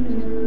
Mm-hmm.